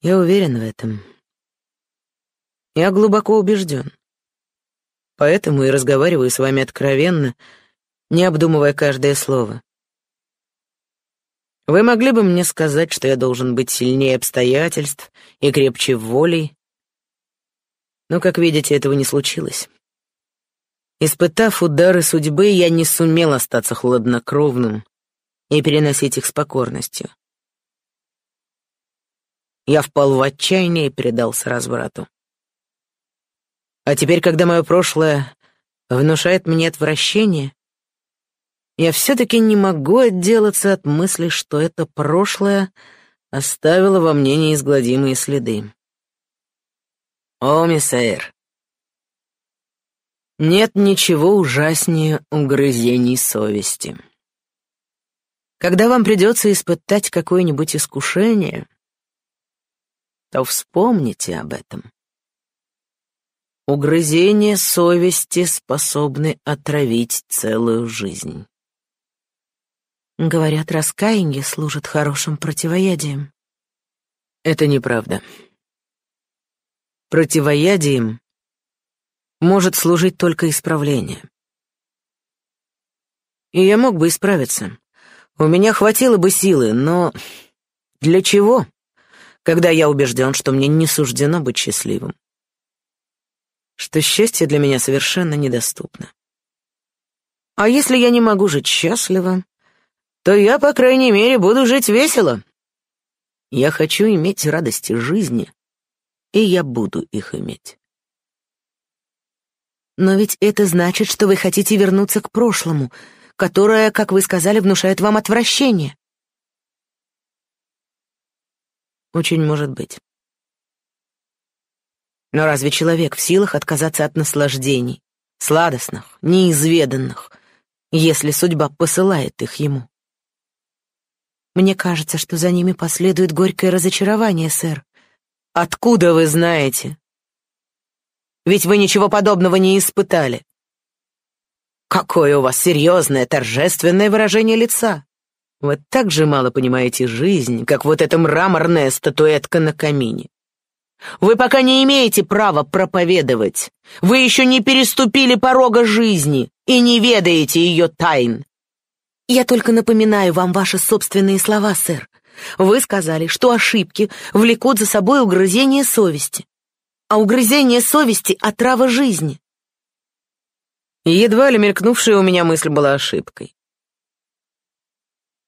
Я уверен в этом. Я глубоко убежден. Поэтому и разговариваю с вами откровенно, не обдумывая каждое слово. Вы могли бы мне сказать, что я должен быть сильнее обстоятельств и крепче волей, но, как видите, этого не случилось. Испытав удары судьбы, я не сумел остаться хладнокровным и переносить их с покорностью. Я впал в отчаяние и предался разврату. А теперь, когда мое прошлое внушает мне отвращение, я все-таки не могу отделаться от мысли, что это прошлое оставило во мне неизгладимые следы. О, миссаэр, нет ничего ужаснее угрызений совести. Когда вам придется испытать какое-нибудь искушение, то вспомните об этом. Угрызения совести способны отравить целую жизнь. Говорят, раскаяние служит хорошим противоядием. Это неправда. Противоядием может служить только исправление. И я мог бы исправиться. У меня хватило бы силы, но для чего, когда я убежден, что мне не суждено быть счастливым? Что счастье для меня совершенно недоступно. А если я не могу жить счастливо, то я, по крайней мере, буду жить весело. Я хочу иметь радости жизни, и я буду их иметь. Но ведь это значит, что вы хотите вернуться к прошлому, которое, как вы сказали, внушает вам отвращение. Очень может быть. Но разве человек в силах отказаться от наслаждений, сладостных, неизведанных, если судьба посылает их ему? Мне кажется, что за ними последует горькое разочарование, сэр. Откуда вы знаете? Ведь вы ничего подобного не испытали. Какое у вас серьезное, торжественное выражение лица. Вы так же мало понимаете жизнь, как вот эта мраморная статуэтка на камине. Вы пока не имеете права проповедовать. Вы еще не переступили порога жизни и не ведаете ее тайн. Я только напоминаю вам ваши собственные слова, сэр. Вы сказали, что ошибки влекут за собой угрызение совести. А угрызение совести — отрава жизни. Едва ли мелькнувшая у меня мысль была ошибкой.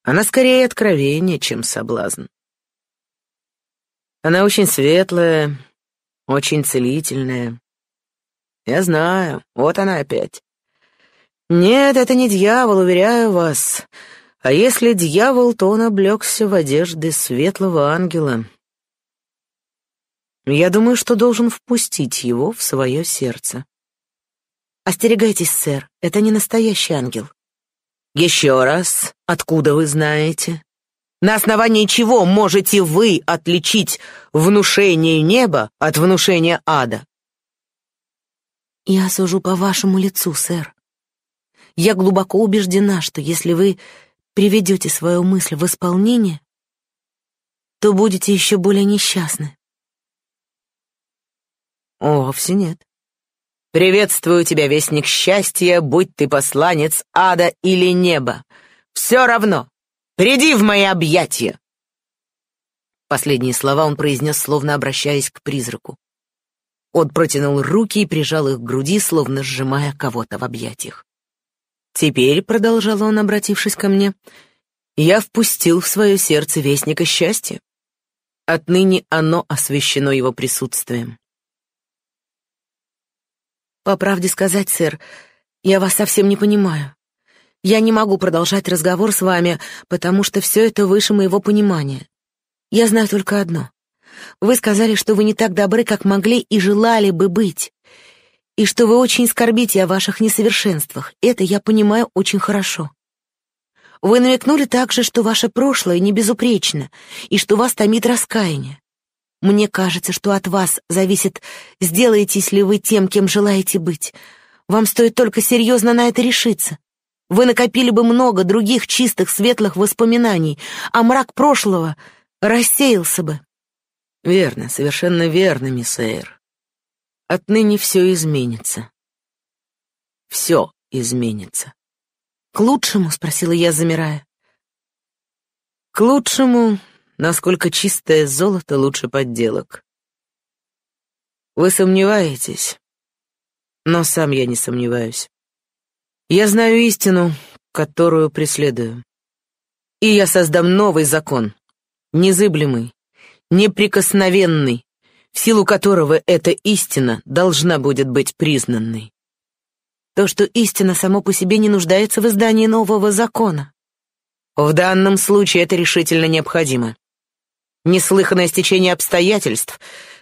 Она скорее откровение, чем соблазн. Она очень светлая, очень целительная. Я знаю, вот она опять. Нет, это не дьявол, уверяю вас. А если дьявол, то он облегся в одежды светлого ангела. Я думаю, что должен впустить его в свое сердце. Остерегайтесь, сэр, это не настоящий ангел. Еще раз, откуда вы знаете? На основании чего можете вы отличить внушение неба от внушения ада? Я сужу по вашему лицу, сэр. Я глубоко убеждена, что если вы приведете свою мысль в исполнение, то будете еще более несчастны. О, вовсе нет. Приветствую тебя, вестник счастья, будь ты посланец ада или неба. Все равно. Приди в мои объятия. Последние слова он произнес, словно обращаясь к призраку. Он протянул руки и прижал их к груди, словно сжимая кого-то в объятиях. Теперь, — продолжал он, обратившись ко мне, — я впустил в свое сердце вестника счастья. Отныне оно освящено его присутствием. По правде сказать, сэр, я вас совсем не понимаю. Я не могу продолжать разговор с вами, потому что все это выше моего понимания. Я знаю только одно. Вы сказали, что вы не так добры, как могли и желали бы быть и что вы очень скорбите о ваших несовершенствах. Это я понимаю очень хорошо. Вы намекнули также, что ваше прошлое не безупречно, и что вас томит раскаяние. Мне кажется, что от вас зависит, сделаетесь ли вы тем, кем желаете быть. Вам стоит только серьезно на это решиться. Вы накопили бы много других чистых, светлых воспоминаний, а мрак прошлого рассеялся бы. Верно, совершенно верно, мисс Эйр. Отныне все изменится. Все изменится. К лучшему, спросила я, замирая. К лучшему, насколько чистое золото лучше подделок. Вы сомневаетесь, но сам я не сомневаюсь. Я знаю истину, которую преследую. И я создам новый закон, незыблемый, неприкосновенный, в силу которого эта истина должна будет быть признанной. То, что истина само по себе не нуждается в издании нового закона. В данном случае это решительно необходимо. Неслыханное стечение обстоятельств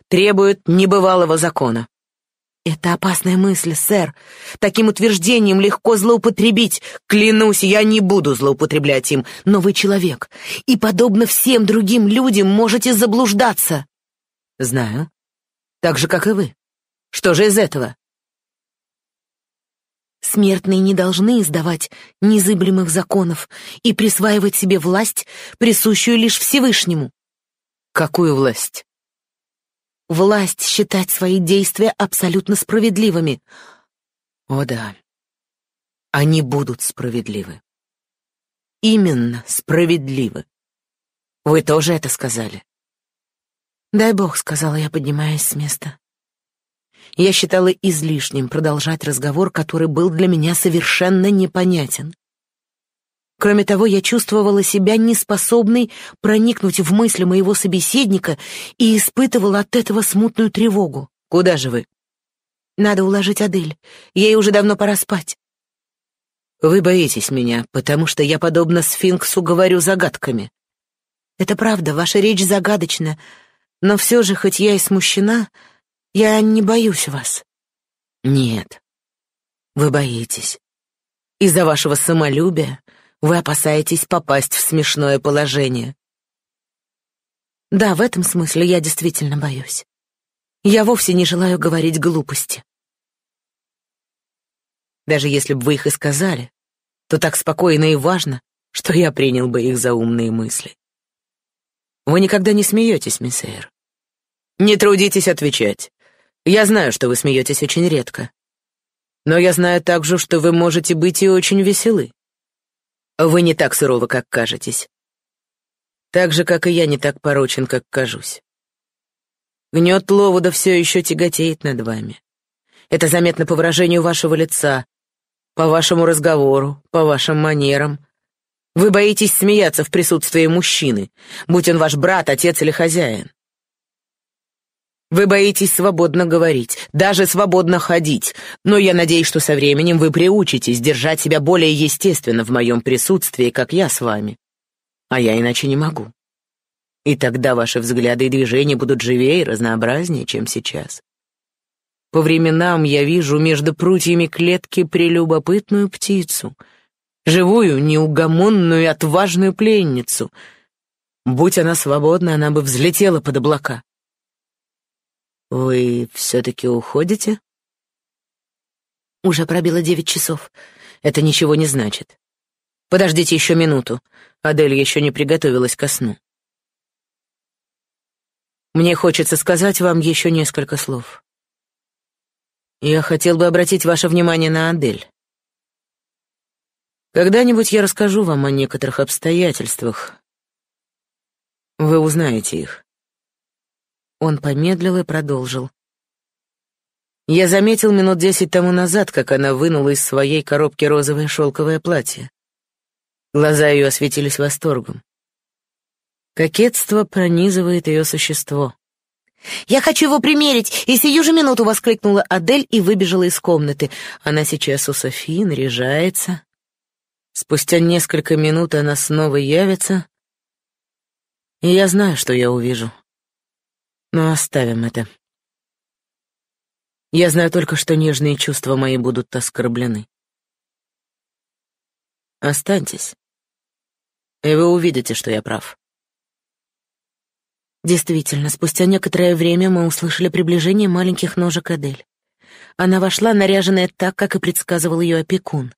требует небывалого закона. Это опасная мысль, сэр. Таким утверждением легко злоупотребить. Клянусь, я не буду злоупотреблять им, но вы человек, и, подобно всем другим людям, можете заблуждаться. Знаю. Так же, как и вы. Что же из этого? Смертные не должны издавать незыблемых законов и присваивать себе власть, присущую лишь Всевышнему. Какую власть? Власть считать свои действия абсолютно справедливыми. О да, они будут справедливы. Именно справедливы. Вы тоже это сказали? Дай бог, сказала я, поднимаясь с места. Я считала излишним продолжать разговор, который был для меня совершенно непонятен. Кроме того, я чувствовала себя неспособной проникнуть в мысли моего собеседника и испытывала от этого смутную тревогу. «Куда же вы?» «Надо уложить Адель. Ей уже давно пора спать». «Вы боитесь меня, потому что я, подобно сфинксу, говорю загадками». «Это правда, ваша речь загадочна, но все же, хоть я и смущена, я не боюсь вас». «Нет, вы боитесь. Из-за вашего самолюбия, вы опасаетесь попасть в смешное положение. Да, в этом смысле я действительно боюсь. Я вовсе не желаю говорить глупости. Даже если бы вы их и сказали, то так спокойно и важно, что я принял бы их за умные мысли. Вы никогда не смеетесь, мисс Эйр. Не трудитесь отвечать. Я знаю, что вы смеетесь очень редко. Но я знаю также, что вы можете быть и очень веселы. Вы не так суровы, как кажетесь. Так же, как и я, не так порочен, как кажусь. Гнет Ловуда все еще тяготеет над вами. Это заметно по выражению вашего лица, по вашему разговору, по вашим манерам. Вы боитесь смеяться в присутствии мужчины, будь он ваш брат, отец или хозяин. Вы боитесь свободно говорить, даже свободно ходить, но я надеюсь, что со временем вы приучитесь держать себя более естественно в моем присутствии, как я с вами. А я иначе не могу. И тогда ваши взгляды и движения будут живее и разнообразнее, чем сейчас. По временам я вижу между прутьями клетки прелюбопытную птицу, живую, неугомонную и отважную пленницу. Будь она свободна, она бы взлетела под облака. «Вы все-таки уходите?» «Уже пробило девять часов. Это ничего не значит. Подождите еще минуту. Адель еще не приготовилась ко сну. Мне хочется сказать вам еще несколько слов. Я хотел бы обратить ваше внимание на Адель. Когда-нибудь я расскажу вам о некоторых обстоятельствах. Вы узнаете их. Он помедлил и продолжил. Я заметил минут десять тому назад, как она вынула из своей коробки розовое шелковое платье. Глаза ее осветились восторгом. Кокетство пронизывает ее существо. «Я хочу его примерить!» И сию же минуту воскликнула Адель и выбежала из комнаты. Она сейчас у Софии наряжается. Спустя несколько минут она снова явится, и я знаю, что я увижу. Но оставим это. Я знаю только, что нежные чувства мои будут оскорблены. Останьтесь, и вы увидите, что я прав. Действительно, спустя некоторое время мы услышали приближение маленьких ножек Адель. Она вошла, наряженная так, как и предсказывал ее опекун.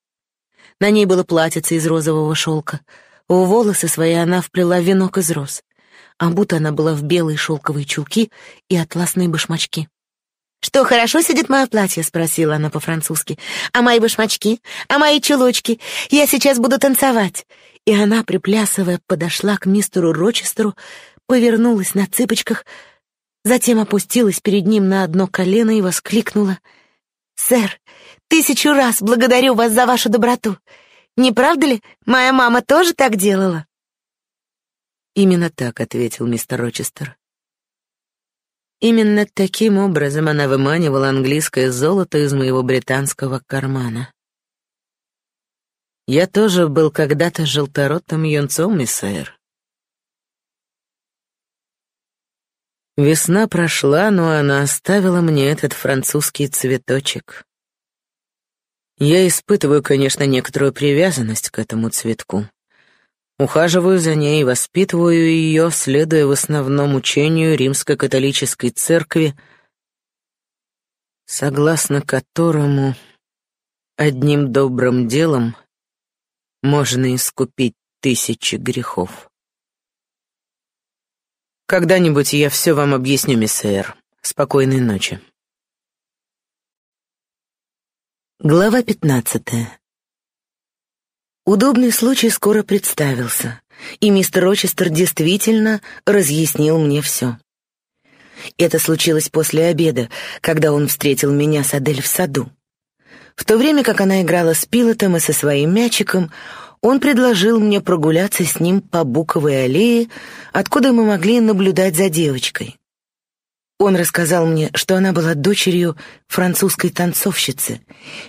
На ней было платьице из розового шелка. В волосы свои она вплела венок из роз. А будто она была в белые шелковые чулки и атласные башмачки. «Что, хорошо сидит мое платье?» — спросила она по-французски. «А мои башмачки? А мои чулочки? Я сейчас буду танцевать!» И она, приплясывая, подошла к мистеру Рочестеру, повернулась на цыпочках, затем опустилась перед ним на одно колено и воскликнула. «Сэр, тысячу раз благодарю вас за вашу доброту! Не правда ли, моя мама тоже так делала?» «Именно так», — ответил мистер Рочестер. Именно таким образом она выманивала английское золото из моего британского кармана. Я тоже был когда-то желторотым юнцом, миссэр. Весна прошла, но она оставила мне этот французский цветочек. Я испытываю, конечно, некоторую привязанность к этому цветку. Ухаживаю за ней и воспитываю ее, следуя в основном учению римско-католической церкви, согласно которому одним добрым делом можно искупить тысячи грехов. Когда-нибудь я все вам объясню, миссэр. Спокойной ночи. Глава пятнадцатая. Удобный случай скоро представился, и мистер Рочестер действительно разъяснил мне все. Это случилось после обеда, когда он встретил меня с Адель в саду. В то время как она играла с пилотом и со своим мячиком, он предложил мне прогуляться с ним по Буковой аллее, откуда мы могли наблюдать за девочкой. Он рассказал мне, что она была дочерью французской танцовщицы,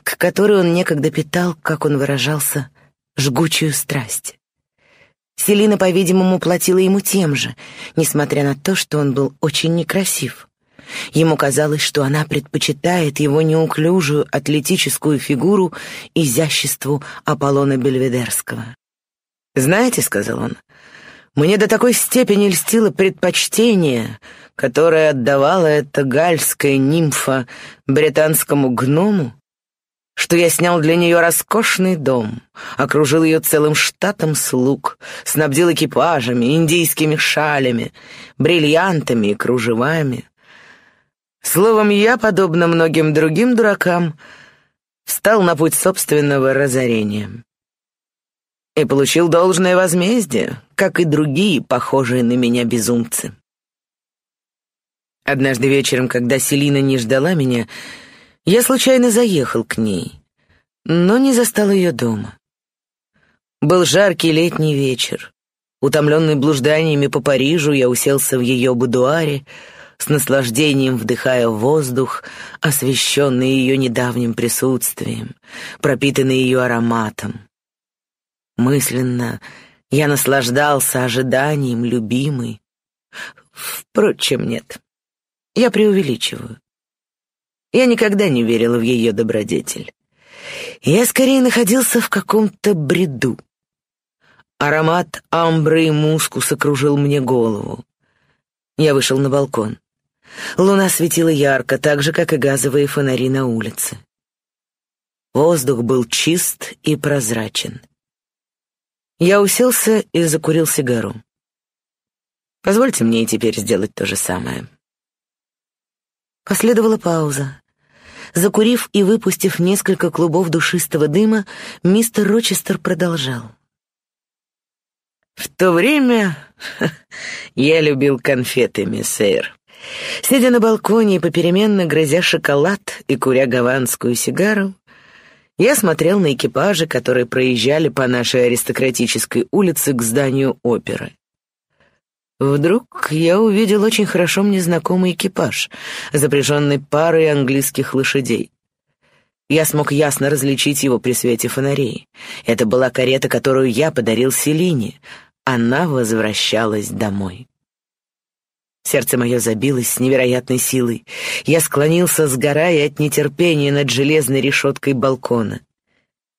к которой он некогда питал, как он выражался, жгучую страсть. Селина, по-видимому, платила ему тем же, несмотря на то, что он был очень некрасив. Ему казалось, что она предпочитает его неуклюжую атлетическую фигуру изяществу Аполлона Бельведерского. «Знаете, — сказал он, — мне до такой степени льстило предпочтение, которое отдавала эта гальская нимфа британскому гному, что я снял для нее роскошный дом, окружил ее целым штатом слуг, снабдил экипажами, индийскими шалями, бриллиантами и кружевами. Словом, я, подобно многим другим дуракам, встал на путь собственного разорения. И получил должное возмездие, как и другие, похожие на меня безумцы. Однажды вечером, когда Селина не ждала меня, я случайно заехал к ней, но не застал ее дома. Был жаркий летний вечер. Утомленный блужданиями по Парижу, я уселся в ее будуаре, с наслаждением вдыхая воздух, освещенный ее недавним присутствием, пропитанный ее ароматом. Мысленно я наслаждался ожиданием любимой. Впрочем, нет, я преувеличиваю. Я никогда не верила в ее добродетель. Я скорее находился в каком-то бреду. Аромат амбры и мускуса кружил мне голову. Я вышел на балкон. Луна светила ярко, так же, как и газовые фонари на улице. Воздух был чист и прозрачен. Я уселся и закурил сигару. Позвольте мне и теперь сделать то же самое. Последовала пауза. Закурив и выпустив несколько клубов душистого дыма, мистер Рочестер продолжал. «В то время я любил конфеты, миссейр. Сидя на балконе и попеременно грызя шоколад и куря гаванскую сигару, я смотрел на экипажи, которые проезжали по нашей аристократической улице к зданию оперы. Вдруг я увидел очень хорошо мне знакомый экипаж, запряженный парой английских лошадей. Я смог ясно различить его при свете фонарей. Это была карета, которую я подарил Селине. Она возвращалась домой. Сердце мое забилось с невероятной силой. Я склонился, сгорая от нетерпения над железной решеткой балкона.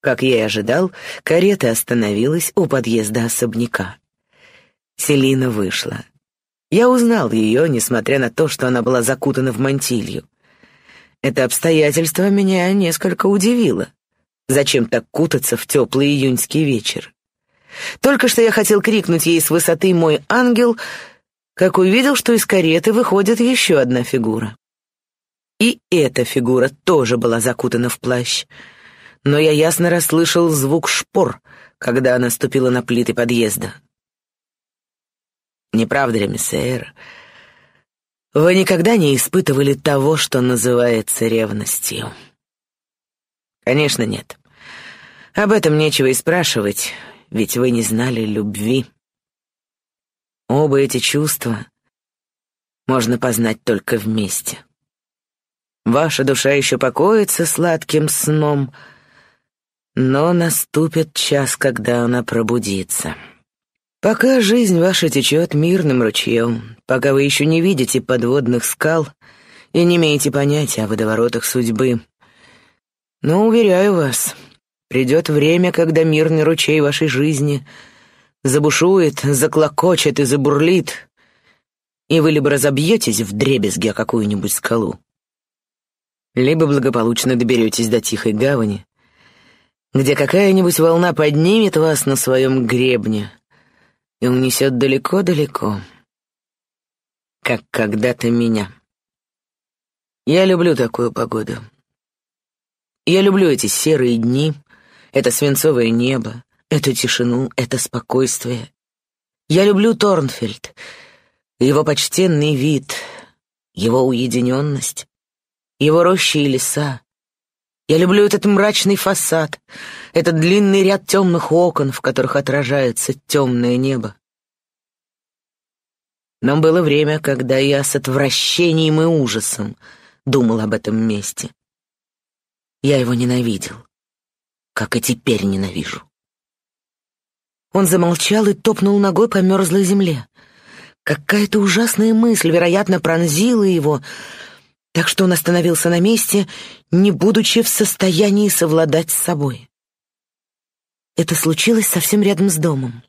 Как я и ожидал, карета остановилась у подъезда особняка. Селина вышла. Я узнал ее, несмотря на то, что она была закутана в мантилью. Это обстоятельство меня несколько удивило. Зачем так кутаться в теплый июньский вечер? Только что я хотел крикнуть ей с высоты «Мой ангел!», как увидел, что из кареты выходит еще одна фигура. И эта фигура тоже была закутана в плащ. Но я ясно расслышал звук шпор, когда она ступила на плиты подъезда. Не правда ли, мисс Эйр? Вы никогда не испытывали того, что называется ревностью? Конечно, нет. Об этом нечего и спрашивать, ведь вы не знали любви. Оба эти чувства можно познать только вместе. Ваша душа еще покоится сладким сном, но наступит час, когда она пробудится. Пока жизнь ваша течет мирным ручьем, пока вы еще не видите подводных скал и не имеете понятия о водоворотах судьбы. Но, уверяю вас, придет время, когда мирный ручей вашей жизни забушует, заклокочет и забурлит, и вы либо разобьетесь в дребезги о какую-нибудь скалу, либо благополучно доберетесь до тихой гавани, где какая-нибудь волна поднимет вас на своем гребне и унесет далеко-далеко, как когда-то меня. Я люблю такую погоду. Я люблю эти серые дни, это свинцовое небо, эту тишину, это спокойствие. Я люблю Торнфельд, его почтенный вид, его уединенность его рощи и леса. Я люблю этот мрачный фасад, этот длинный ряд темных окон, в которых отражается темное небо. Но было время, когда я с отвращением и ужасом думал об этом месте. Я его ненавидел, как и теперь ненавижу. Он замолчал и топнул ногой по мерзлой земле. Какая-то ужасная мысль, вероятно, пронзила его, так что он остановился на месте, не будучи в состоянии совладать с собой. Это случилось совсем рядом с домом.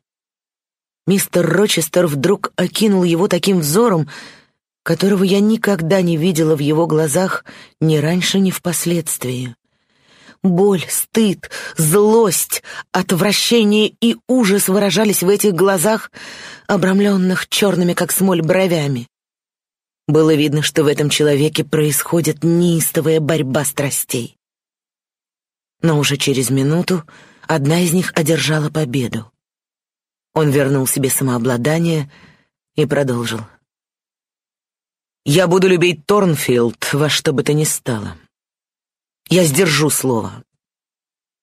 Мистер Рочестер вдруг окинул его таким взором, которого я никогда не видела в его глазах ни раньше, ни впоследствии. Боль, стыд, злость, отвращение и ужас выражались в этих глазах, обрамленных черными, как смоль, бровями. Было видно, что в этом человеке происходит неистовая борьба страстей. Но уже через минуту одна из них одержала победу. Он вернул себе самообладание и продолжил. «Я буду любить Торнфилд во что бы то ни стало. Я сдержу слово.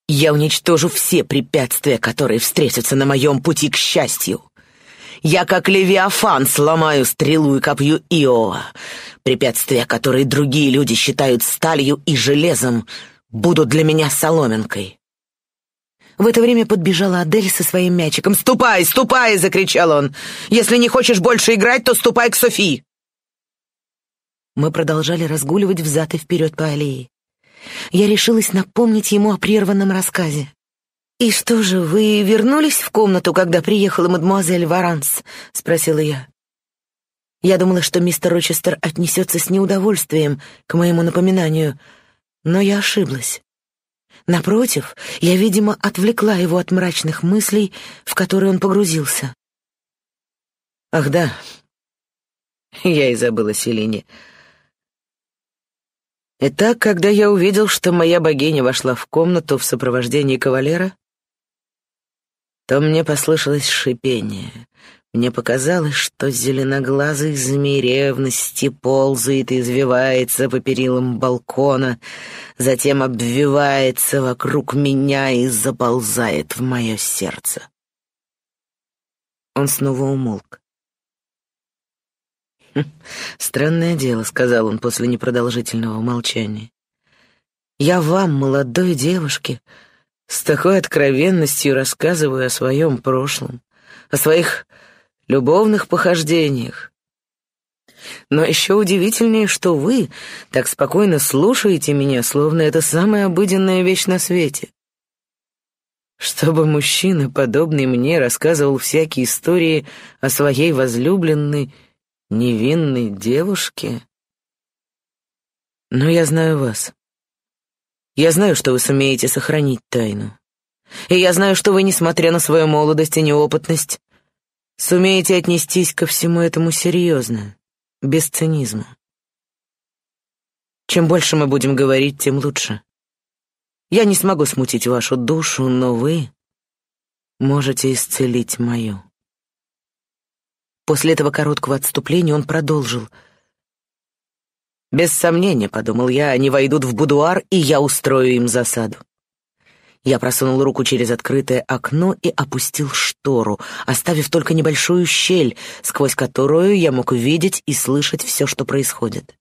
Я уничтожу все препятствия, которые встретятся на моем пути к счастью. Я, как Левиафан, сломаю стрелу и копью Иова. Препятствия, которые другие люди считают сталью и железом, будут для меня соломинкой. В это время подбежала Адель со своим мячиком. «Ступай, ступай!» — закричал он. «Если не хочешь больше играть, то ступай к Софи!» Мы продолжали разгуливать взад и вперед по аллее. Я решилась напомнить ему о прерванном рассказе. «И что же, вы вернулись в комнату, когда приехала мадемуазель Варанс?» — спросила я. Я думала, что мистер Рочестер отнесется с неудовольствием к моему напоминанию, но я ошиблась. Напротив, я, видимо, отвлекла его от мрачных мыслей, в которые он погрузился. «Ах да, я и забыла Селине. Итак, когда я увидел, что моя богиня вошла в комнату в сопровождении кавалера, то мне послышалось шипение. Мне показалось, что зеленоглазый змей ревности ползает и извивается по перилам балкона, затем обвивается вокруг меня и заползает в мое сердце. Он снова умолк. «Хм, «Странное дело», — сказал он после непродолжительного молчания. «Я вам, молодой девушке, — с такой откровенностью рассказываю о своем прошлом, о своих любовных похождениях. Но еще удивительнее, что вы так спокойно слушаете меня, словно это самая обыденная вещь на свете. Чтобы мужчина, подобный мне, рассказывал всякие истории о своей возлюбленной, невинной девушке. Но я знаю вас. Я знаю, что вы сумеете сохранить тайну. И я знаю, что вы, несмотря на свою молодость и неопытность, сумеете отнестись ко всему этому серьезно, без цинизма. Чем больше мы будем говорить, тем лучше. Я не смогу смутить вашу душу, но вы можете исцелить мою. После этого короткого отступления он продолжил. «Без сомнения», — подумал я, — «они войдут в будуар, и я устрою им засаду». Я просунул руку через открытое окно и опустил штору, оставив только небольшую щель, сквозь которую я мог видеть и слышать все, что происходит.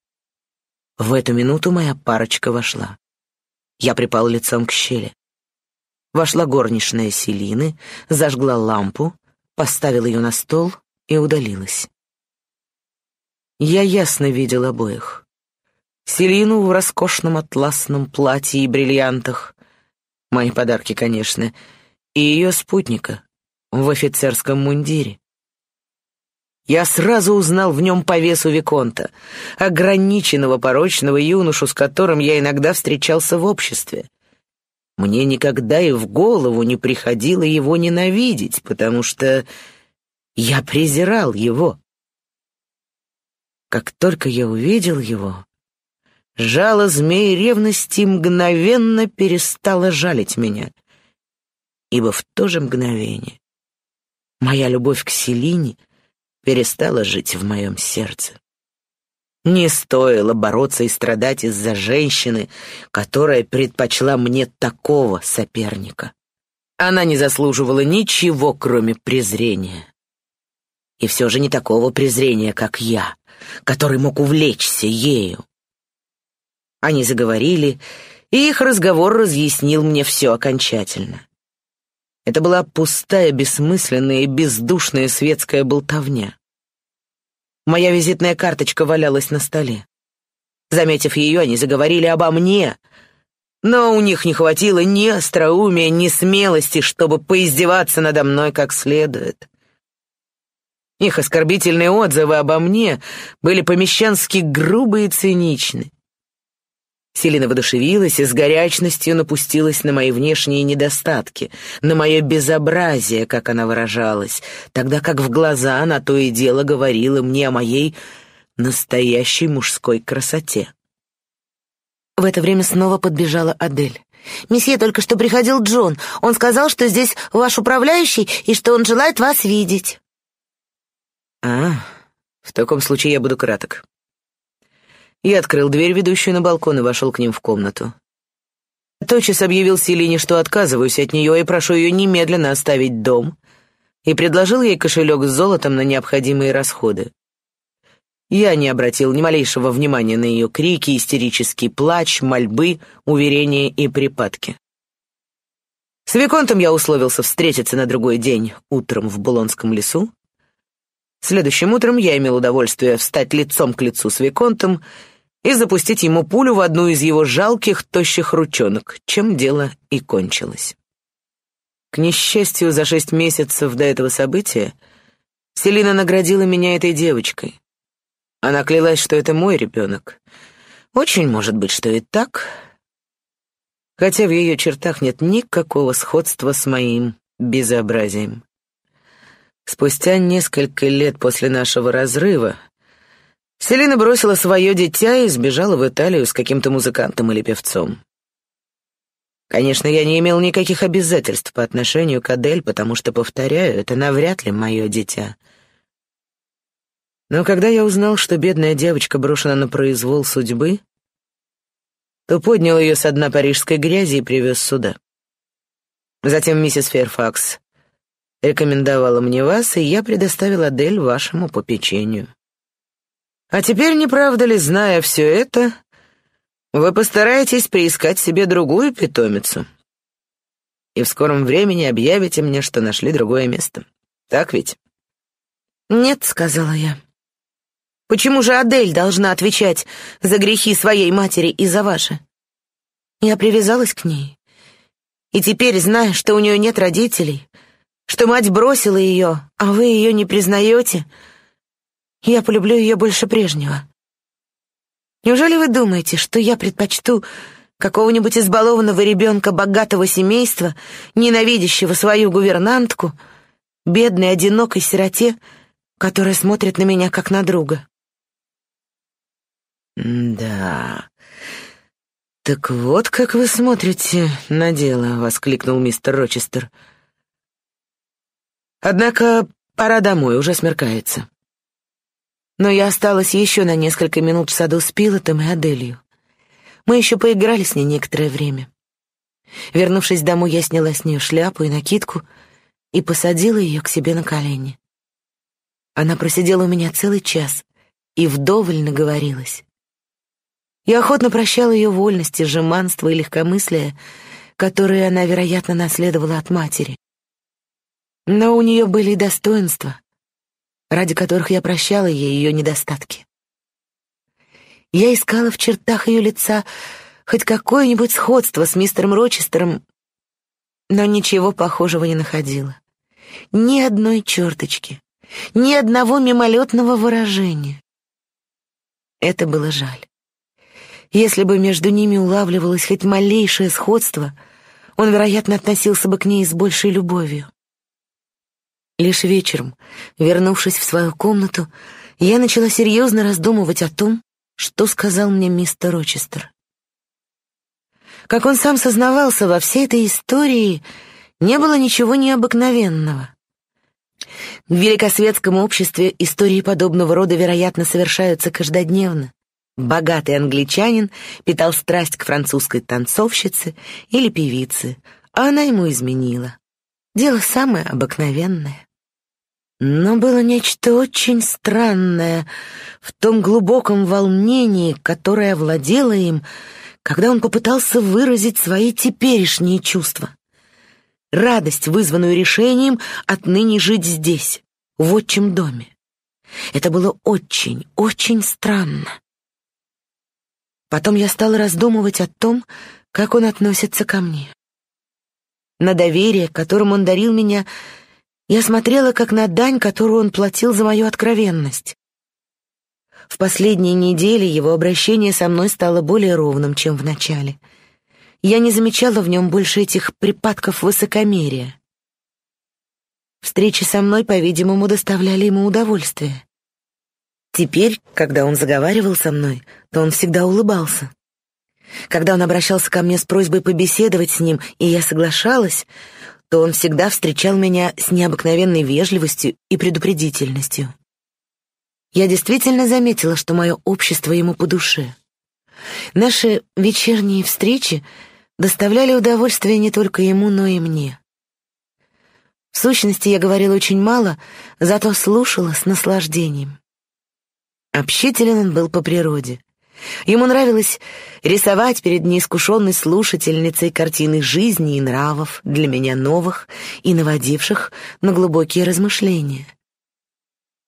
В эту минуту моя парочка вошла. Я припал лицом к щели. Вошла горничная Селины, зажгла лампу, поставила ее на стол и удалилась. Я ясно видел обоих. Селину в роскошном атласном платье и бриллиантах, мои подарки, конечно, и ее спутника в офицерском мундире. Я сразу узнал в нем повесу Виконта, ограниченного порочного юношу, с которым я иногда встречался в обществе. Мне никогда и в голову не приходило его ненавидеть, потому что я презирал его. Как только я увидел его, жало змеи ревности мгновенно перестало жалить меня, ибо в то же мгновение моя любовь к Селине — перестала жить в моем сердце. Не стоило бороться и страдать из-за женщины, которая предпочла мне такого соперника. Она не заслуживала ничего, кроме презрения. И все же не такого презрения, как я, который мог увлечься ею. Они заговорили, и их разговор разъяснил мне все окончательно. Это была пустая, бессмысленная и бездушная светская болтовня. Моя визитная карточка валялась на столе. Заметив ее, они заговорили обо мне, но у них не хватило ни остроумия, ни смелости, чтобы поиздеваться надо мной как следует. Их оскорбительные отзывы обо мне были помещански грубые и циничны. Селина воодушевилась и с горячностью напустилась на мои внешние недостатки, на мое безобразие, как она выражалась, тогда как в глаза она то и дело говорила мне о моей настоящей мужской красоте. В это время снова подбежала Адель. «Месье, только что приходил Джон. Он сказал, что здесь ваш управляющий и что он желает вас видеть». «А, в таком случае я буду краток. Я открыл дверь, ведущую на балкон, и вошел к ним в комнату. Тотчас объявил Селине, что отказываюсь от нее и прошу ее немедленно оставить дом, и предложил ей кошелек с золотом на необходимые расходы. Я не обратил ни малейшего внимания на ее крики, истерический плач, мольбы, уверения и припадки. С Виконтом я условился встретиться на другой день утром в Булонском лесу. Следующим утром я имел удовольствие встать лицом к лицу с Виконтом и запустить ему пулю в одну из его жалких, тощих ручонок, чем дело и кончилось. К несчастью, за шесть месяцев до этого события Селина наградила меня этой девочкой. Она клялась, что это мой ребенок. Очень может быть, что и так, хотя в ее чертах нет никакого сходства с моим безобразием. Спустя несколько лет после нашего разрыва Селина бросила свое дитя и сбежала в Италию с каким-то музыкантом или певцом. Конечно, я не имел никаких обязательств по отношению к Адель, потому что, повторяю, это навряд ли мое дитя. Но когда я узнал, что бедная девочка брошена на произвол судьбы, то поднял ее со дна парижской грязи и привез сюда. Затем миссис Ферфакс рекомендовала мне вас, и я предоставил Адель вашему попечению. А теперь, не правда ли, зная все это, вы постараетесь приискать себе другую питомицу. И в скором времени объявите мне, что нашли другое место. Так ведь? «Нет», — сказала я. «Почему же Адель должна отвечать за грехи своей матери и за ваши?» Я привязалась к ней. И теперь, зная, что у нее нет родителей, что мать бросила ее, а вы ее не признаете, — я полюблю ее больше прежнего. Неужели вы думаете, что я предпочту какого-нибудь избалованного ребенка богатого семейства, ненавидящего свою гувернантку, бедной, одинокой сироте, которая смотрит на меня как на друга. «Да, так вот как вы смотрите на дело», — воскликнул мистер Рочестер. «Однако пора домой, уже смеркается». Но я осталась еще на несколько минут в саду с Пилотом и Аделью. Мы еще поиграли с ней некоторое время. Вернувшись домой, я сняла с нее шляпу и накидку и посадила ее к себе на колени. Она просидела у меня целый час и вдоволь наговорилась. Я охотно прощала ее вольности, жеманство и легкомыслие, которые она, вероятно, наследовала от матери. Но у нее были достоинства, ради которых я прощала ей ее недостатки. Я искала в чертах ее лица хоть какое-нибудь сходство с мистером Рочестером, но ничего похожего не находила. Ни одной черточки, ни одного мимолетного выражения. Это было жаль. Если бы между ними улавливалось хоть малейшее сходство, он, вероятно, относился бы к ней с большей любовью. Лишь вечером, вернувшись в свою комнату, я начала серьезно раздумывать о том, что сказал мне мистер Рочестер. Как он сам сознавался, во всей этой истории не было ничего необыкновенного. В великосветском обществе истории подобного рода, вероятно, совершаются каждодневно. Богатый англичанин питал страсть к французской танцовщице или певице, а она ему изменила. Дело самое обыкновенное. Но было нечто очень странное в том глубоком волнении, которое овладело им, когда он попытался выразить свои теперешние чувства. Радость, вызванную решением отныне жить здесь, в отчим доме. Это было очень, очень странно. Потом я стала раздумывать о том, как он относится ко мне. На доверие, которым он дарил меня, я смотрела как на дань, которую он платил за мою откровенность. В последние недели его обращение со мной стало более ровным, чем в начале. Я не замечала в нем больше этих припадков высокомерия. Встречи со мной, по-видимому, доставляли ему удовольствие. Теперь, когда он заговаривал со мной, то он всегда улыбался. Когда он обращался ко мне с просьбой побеседовать с ним, и я соглашалась, то он всегда встречал меня с необыкновенной вежливостью и предупредительностью. Я действительно заметила, что мое общество ему по душе. Наши вечерние встречи доставляли удовольствие не только ему, но и мне. В сущности, я говорила очень мало, зато слушала с наслаждением. Общителен он был по природе. Ему нравилось рисовать перед неискушенной слушательницей картины жизни и нравов, для меня новых и наводивших на глубокие размышления.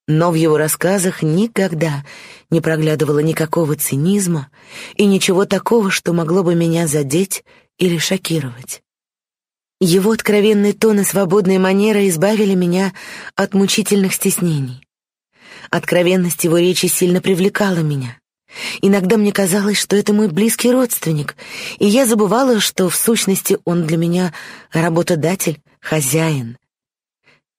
Но в его рассказах никогда не проглядывало никакого цинизма и ничего такого, что могло бы меня задеть или шокировать. Его откровенный тон и свободная манера избавили меня от мучительных стеснений. Откровенность его речи сильно привлекала меня. Иногда мне казалось, что это мой близкий родственник, и я забывала, что в сущности он для меня работодатель, хозяин.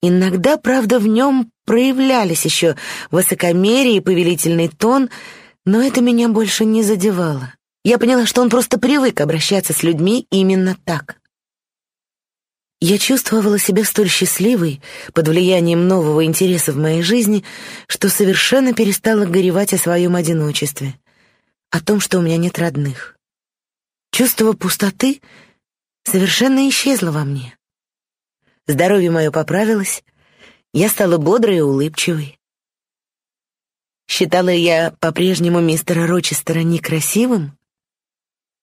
Иногда, правда, в нем проявлялись еще высокомерие и повелительный тон, но это меня больше не задевало. Я поняла, что он просто привык обращаться с людьми именно так. Я чувствовала себя столь счастливой под влиянием нового интереса в моей жизни, что совершенно перестала горевать о своем одиночестве, о том, что у меня нет родных. Чувство пустоты совершенно исчезло во мне. Здоровье мое поправилось, я стала бодрой и улыбчивой. Считала я по-прежнему мистера Рочестера некрасивым?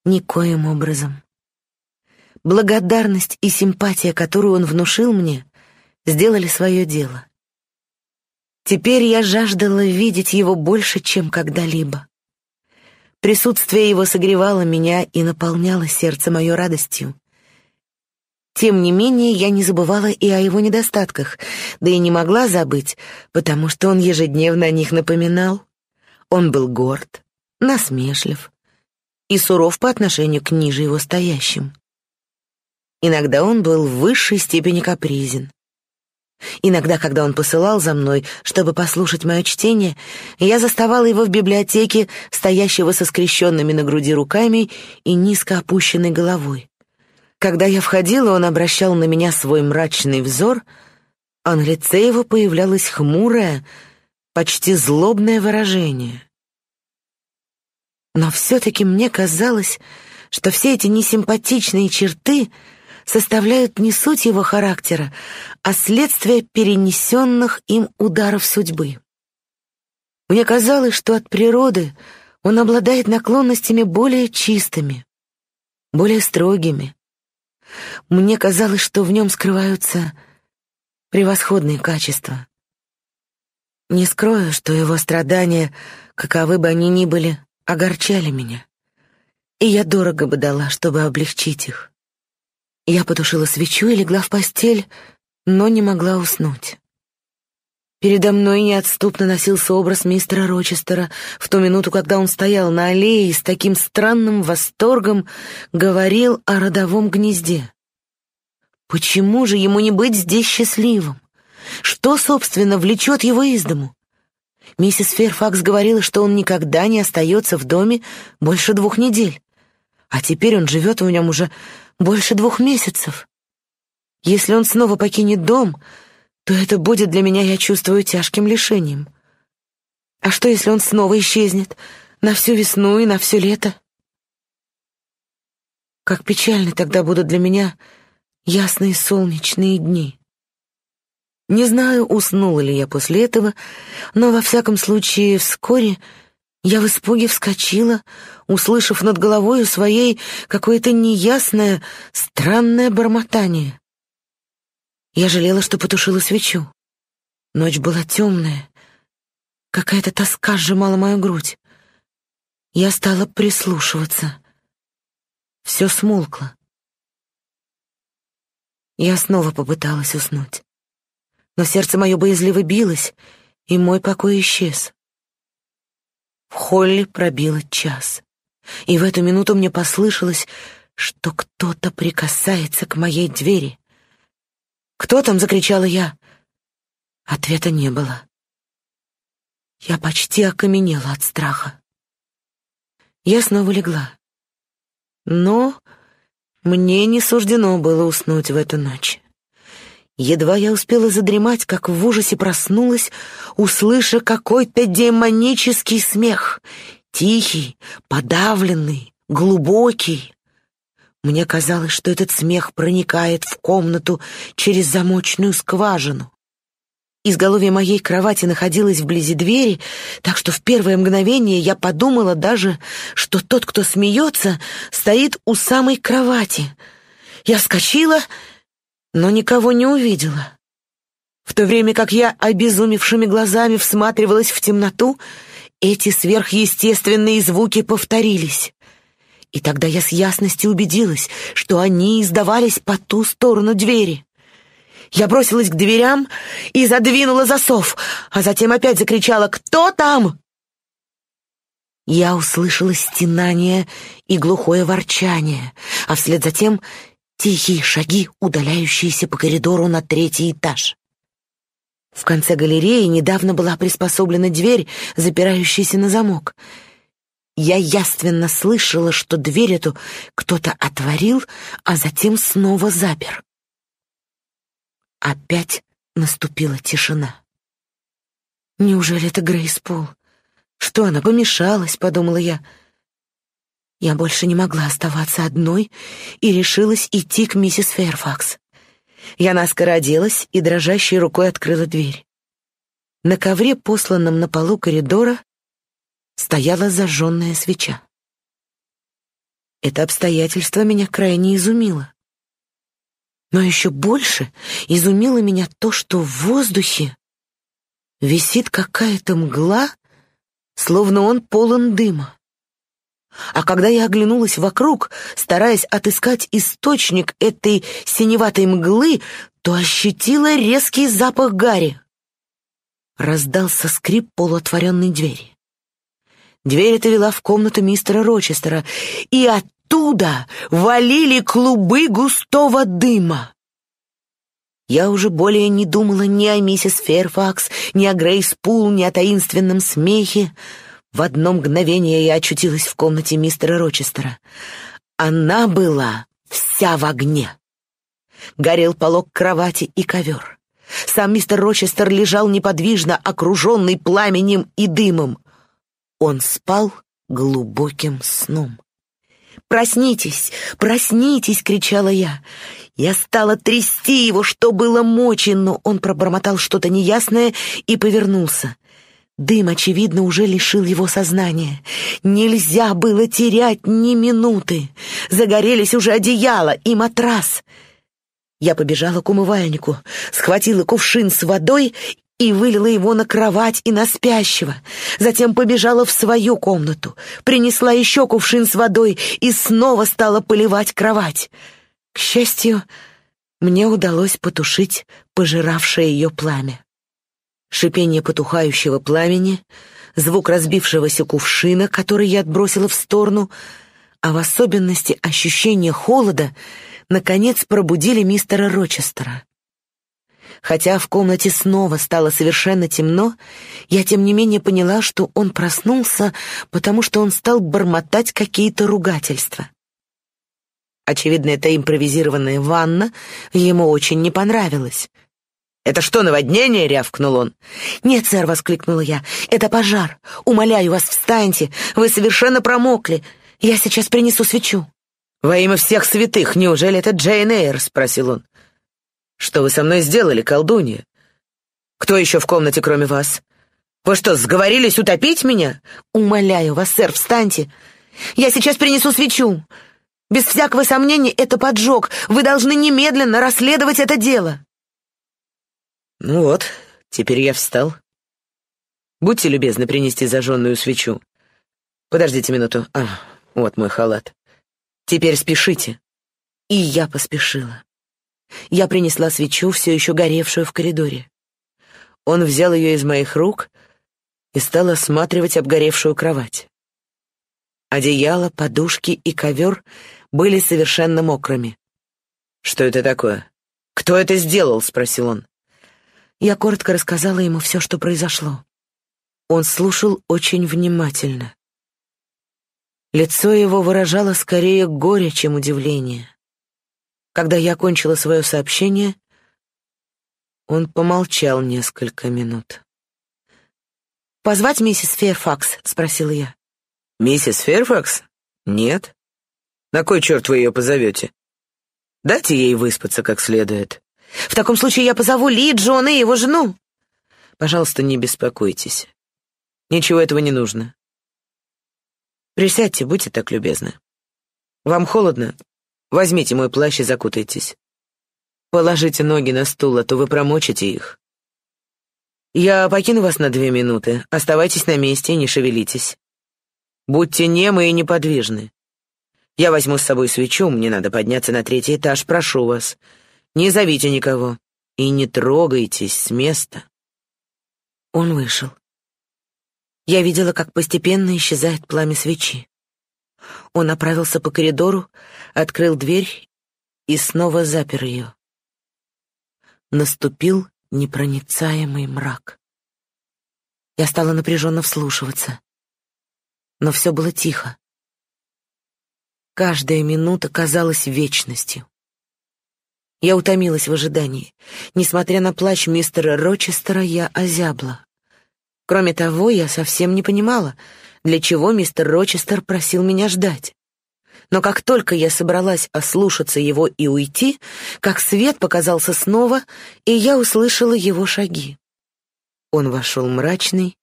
Никоим образом. Благодарность и симпатия, которую он внушил мне, сделали свое дело. Теперь я жаждала видеть его больше, чем когда-либо. Присутствие его согревало меня и наполняло сердце мое радостью. Тем не менее, я не забывала и о его недостатках, да и не могла забыть, потому что он ежедневно о них напоминал. Он был горд, насмешлив и суров по отношению к ниже его стоящим. Иногда он был в высшей степени капризен. Иногда, когда он посылал за мной, чтобы послушать мое чтение, я заставала его в библиотеке, стоящего со скрещенными на груди руками и низко опущенной головой. Когда я входила, он обращал на меня свой мрачный взор, а на лице его появлялось хмурое, почти злобное выражение. Но все-таки мне казалось, что все эти несимпатичные черты составляют не суть его характера, а следствие перенесенных им ударов судьбы. Мне казалось, что от природы он обладает наклонностями более чистыми, более строгими. Мне казалось, что в нем скрываются превосходные качества. Не скрою, что его страдания, каковы бы они ни были, огорчали меня, и я дорого бы дала, чтобы облегчить их. Я потушила свечу и легла в постель, но не могла уснуть. Передо мной неотступно носился образ мистера Рочестера в ту минуту, когда он стоял на аллее и с таким странным восторгом говорил о родовом гнезде. Почему же ему не быть здесь счастливым? Что, собственно, влечет его из дому? Миссис Ферфакс говорила, что он никогда не остается в доме больше двух недель. А теперь он живет в нем уже больше двух месяцев. Если он снова покинет дом, то это будет для меня, я чувствую, тяжким лишением. А что, если он снова исчезнет на всю весну и на все лето? Как печальны тогда будут для меня ясные солнечные дни. Не знаю, уснула ли я после этого, но во всяком случае вскоре я в испуге вскочила, услышав над головой своей какое-то неясное, странное бормотание. Я жалела, что потушила свечу. Ночь была темная. Какая-то тоска сжимала мою грудь. Я стала прислушиваться. Все смолкло. Я снова попыталась уснуть но сердце мое боязливо билось, и мой покой исчез. В холле пробило час, и в эту минуту мне послышалось, что кто-то прикасается к моей двери. «Кто там?» — закричала я. Ответа не было. Я почти окаменела от страха. Я снова легла. Но мне не суждено было уснуть в эту ночь. Едва я успела задремать, как в ужасе проснулась, услыша какой-то демонический смех. Тихий, подавленный, глубокий. Мне казалось, что этот смех проникает в комнату через замочную скважину. Изголовье моей кровати находилось вблизи двери, так что в первое мгновение я подумала даже, что тот, кто смеется, стоит у самой кровати. Я вскочила но никого не увидела. В то время как я обезумевшими глазами всматривалась в темноту, эти сверхъестественные звуки повторились. И тогда я с ясностью убедилась, что они издавались по ту сторону двери. Я бросилась к дверям и задвинула засов, а затем опять закричала «Кто там?». Я услышала стенание и глухое ворчание, а вслед за тем Тихие шаги, удаляющиеся по коридору на третий этаж. В конце галереи недавно была приспособлена дверь, запирающаяся на замок. Я яственно слышала, что дверь эту кто-то отворил, а затем снова запер. Опять наступила тишина. Неужели это Грейс Пол? Что она помешалась, подумала я. Я больше не могла оставаться одной и решилась идти к миссис Фэрфакс. Я наскоро оделась и дрожащей рукой открыла дверь. На ковре, посланном на полу коридора, стояла зажженная свеча. Это обстоятельство меня крайне изумило. Но еще больше изумило меня то, что в воздухе висит какая-то мгла, словно он полон дыма. А когда я оглянулась вокруг, стараясь отыскать источник этой синеватой мглы, то ощутила резкий запах гари. Раздался скрип полуотворенной двери. Дверь эта вела в комнату мистера Рочестера, и оттуда валили клубы густого дыма. Я уже более не думала ни о миссис Ферфакс, ни о Грейс Пул, ни о таинственном смехе. В одно мгновение я очутилась в комнате мистера Рочестера. Она была вся в огне. Горел полог кровати и ковер. Сам мистер Рочестер лежал неподвижно, окруженный пламенем и дымом. Он спал глубоким сном. «Проснитесь! Проснитесь!» — кричала я. Я стала трясти его, что было мочи, но он пробормотал что-то неясное и повернулся. Дым, очевидно, уже лишил его сознания. Нельзя было терять ни минуты. Загорелись уже одеяло и матрас. Я побежала к умывальнику, схватила кувшин с водой и вылила его на кровать и на спящего. Затем побежала в свою комнату, принесла еще кувшин с водой и снова стала поливать кровать. К счастью, мне удалось потушить пожиравшее ее пламя. Шипение потухающего пламени, звук разбившегося кувшина, который я отбросила в сторону, а в особенности ощущение холода, наконец пробудили мистера Рочестера. Хотя в комнате снова стало совершенно темно, я тем не менее поняла, что он проснулся, потому что он стал бормотать какие-то ругательства. Очевидно, эта импровизированная ванна ему очень не понравилась. «Это что, наводнение?» — рявкнул он. «Нет, сэр», — воскликнула я, — «это пожар. Умоляю вас, встаньте, вы совершенно промокли. Я сейчас принесу свечу». «Во имя всех святых, неужели это Джейн Эйр?» — спросил он. «Что вы со мной сделали, колдунья? Кто еще в комнате, кроме вас? Вы что, сговорились утопить меня?» «Умоляю вас, сэр, встаньте. Я сейчас принесу свечу. Без всякого сомнения, это поджог. Вы должны немедленно расследовать это дело». «Ну вот, теперь я встал. Будьте любезны принести зажженную свечу. Подождите минуту. А, вот мой халат. Теперь спешите». И я поспешила. Я принесла свечу, все еще горевшую в коридоре. Он взял ее из моих рук и стал осматривать обгоревшую кровать. Одеяло, подушки и ковер были совершенно мокрыми. «Что это такое? Кто это сделал?» — спросил он. Я коротко рассказала ему все, что произошло. Он слушал очень внимательно. Лицо его выражало скорее горе, чем удивление. Когда я окончила свое сообщение, он помолчал несколько минут. «Позвать миссис Ферфакс?» — спросила я. «Миссис Ферфакс? Нет. На кой черт вы ее позовете? Дайте ей выспаться как следует». «В таком случае я позову Ли, Джона и его жену». «Пожалуйста, не беспокойтесь. Ничего этого не нужно. Присядьте, будьте так любезны. Вам холодно? Возьмите мой плащ и закутайтесь. Положите ноги на стул, а то вы промочите их. Я покину вас на две минуты. Оставайтесь на месте и не шевелитесь. Будьте немы и неподвижны. Я возьму с собой свечу, мне надо подняться на третий этаж, прошу вас. Не зовите никого и не трогайтесь с места. Он вышел. Я видела, как постепенно исчезает пламя свечи. Он направился по коридору, открыл дверь и снова запер ее. Наступил непроницаемый мрак. Я стала напряженно вслушиваться. Но все было тихо. Каждая минута казалась вечностью. Я утомилась в ожидании. Несмотря на плач мистера Рочестера, я озябла. Кроме того, я совсем не понимала, для чего мистер Рочестер просил меня ждать. Но как только я собралась ослушаться его и уйти, как свет показался снова, и я услышала его шаги. Он вошел мрачный,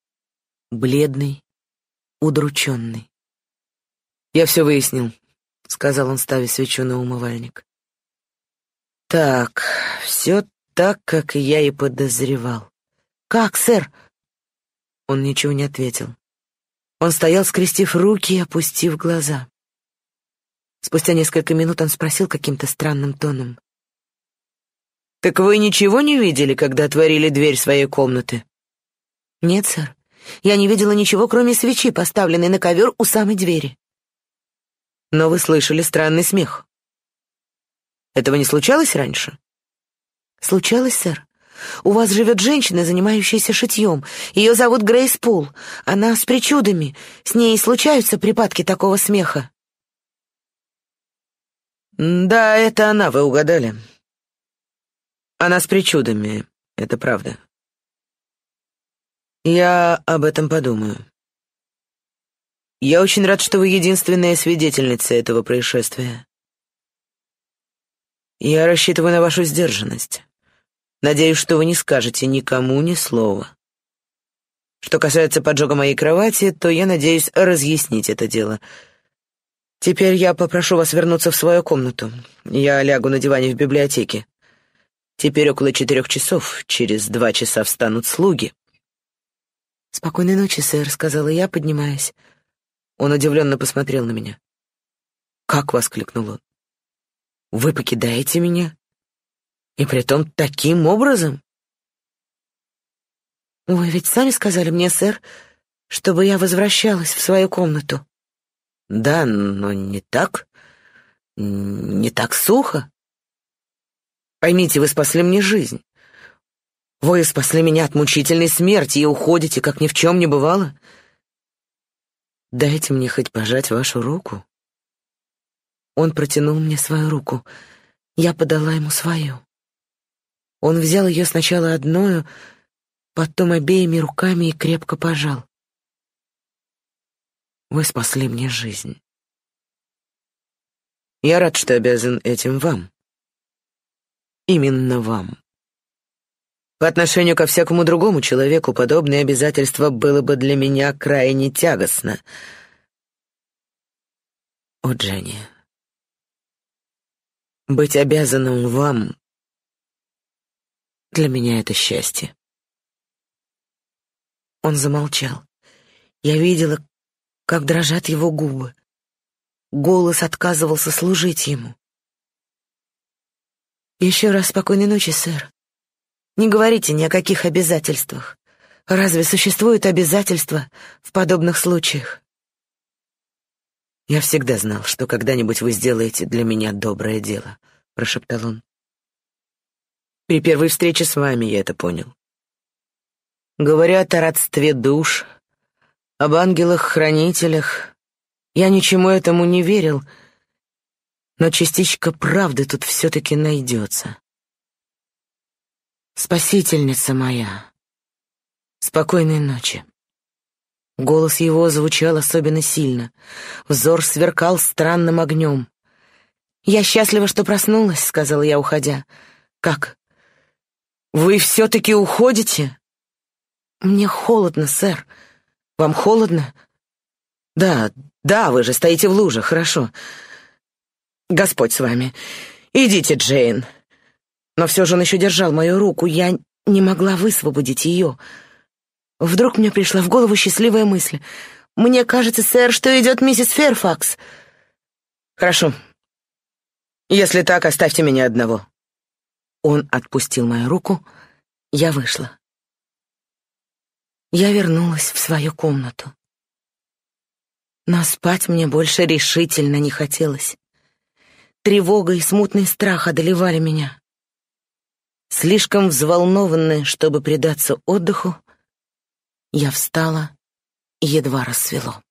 бледный, удрученный. «Я все выяснил», — сказал он, ставя свечу на умывальник. «Так, все так, как я и подозревал». «Как, сэр?» Он ничего не ответил. Он стоял, скрестив руки и опустив глаза. Спустя несколько минут он спросил каким-то странным тоном. «Так вы ничего не видели, когда отворили дверь своей комнаты?» «Нет, сэр. Я не видела ничего, кроме свечи, поставленной на ковер у самой двери». «Но вы слышали странный смех. Этого не случалось раньше?» Случалось, сэр? У вас живет женщина, занимающаяся шитьем. Ее зовут Грейс Пул. Она с причудами. С ней случаются припадки такого смеха. Да, это она, вы угадали. Она с причудами, это правда. Я об этом подумаю. Я очень рад, что вы единственная свидетельница этого происшествия. Я рассчитываю на вашу сдержанность. Надеюсь, что вы не скажете никому ни слова. Что касается поджога моей кровати, то я надеюсь разъяснить это дело. Теперь я попрошу вас вернуться в свою комнату. Я лягу на диване в библиотеке. Теперь около четырех часов. Через два часа встанут слуги. «Спокойной ночи, сэр», — сказала я, поднимаясь. Он удивленно посмотрел на меня. «Как?» — воскликнул он. «Вы покидаете меня? И притом таким образом?» «Вы ведь сами сказали мне, сэр, чтобы я возвращалась в свою комнату». «Да, но не так. Не так сухо. Поймите, вы спасли мне жизнь. Вы спасли меня от мучительной смерти и уходите, как ни в чем не бывало. Дайте мне хоть пожать вашу руку. Он протянул мне свою руку. Я подала ему свою. Он взял ее сначала одною, потом обеими руками и крепко пожал. Вы спасли мне жизнь. Я рад, что обязан этим вам. Именно вам. По отношению ко всякому другому человеку подобное обязательство было бы для меня крайне тягостно. О, Дженни, быть обязанным вам для меня это счастье. Он замолчал. Я видела, как дрожат его губы. Голос отказывался служить ему. «Еще раз спокойной ночи, сэр. Не говорите ни о каких обязательствах. Разве существуют обязательства в подобных случаях? Я всегда знал, что когда-нибудь вы сделаете для меня доброе дело, прошептал он. При первой встрече с вами я это понял. Говорят о родстве душ, об ангелах-хранителях. Я ничему этому не верил, но частичка правды тут все-таки найдется. Спасительница моя, спокойной ночи. Голос его звучал особенно сильно. Взор сверкал странным огнем. «Я счастлива, что проснулась», — сказала я, уходя. «Как? Вы все-таки уходите?» «Мне холодно, сэр. Вам холодно?» «Да, да, вы же стоите в луже, хорошо. Господь с вами. Идите, Джейн. Но все же он еще держал мою руку. Я не могла высвободить ее. Вдруг мне пришла в голову счастливая мысль. «Мне кажется, сэр, что идет миссис Ферфакс». «Хорошо. Если так, оставьте меня одного». Он отпустил мою руку. Я вышла. Я вернулась в свою комнату. Но спать мне больше решительно не хотелось. Тревога и смутный страх одолевали меня. Слишком взволнованная, чтобы предаться отдыху, я встала, едва рассвело.